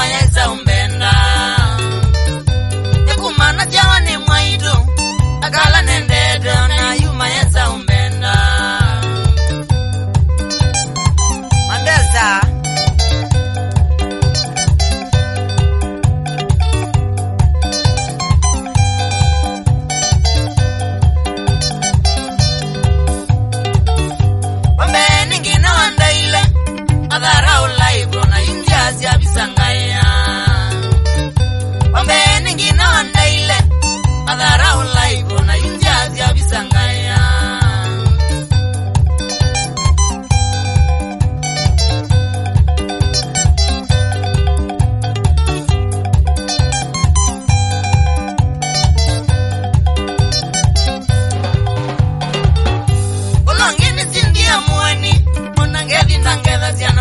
mañana un gracias.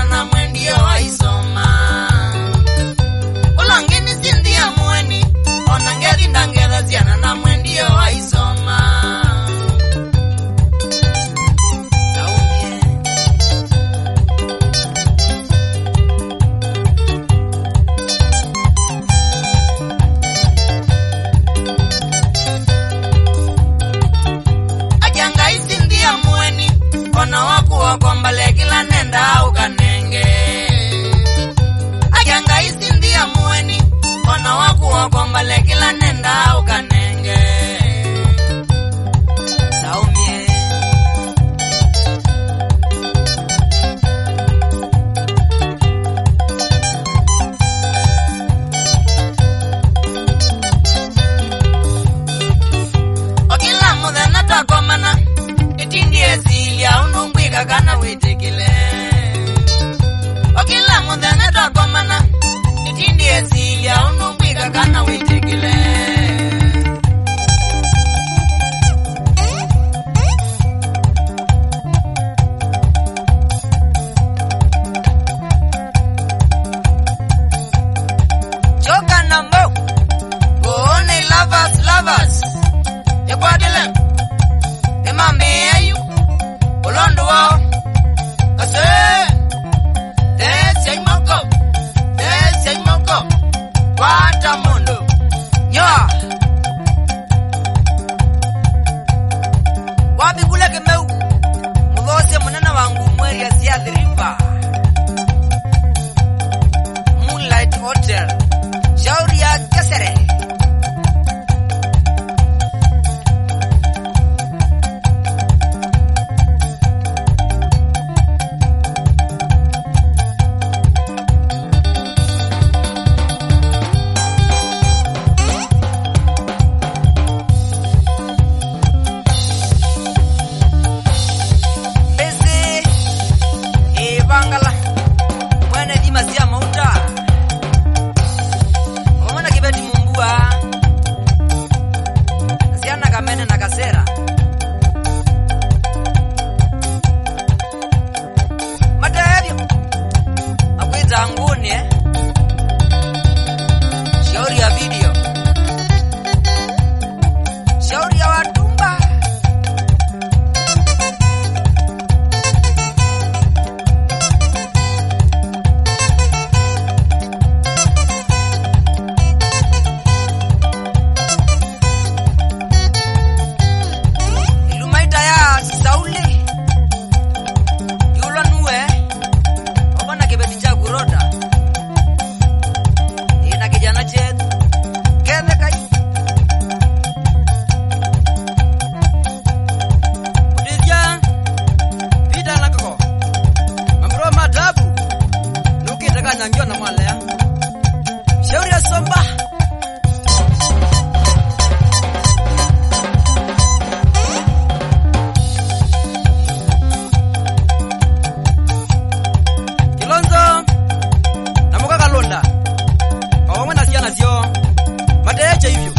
Mweria camena en la casera. Hata hivyo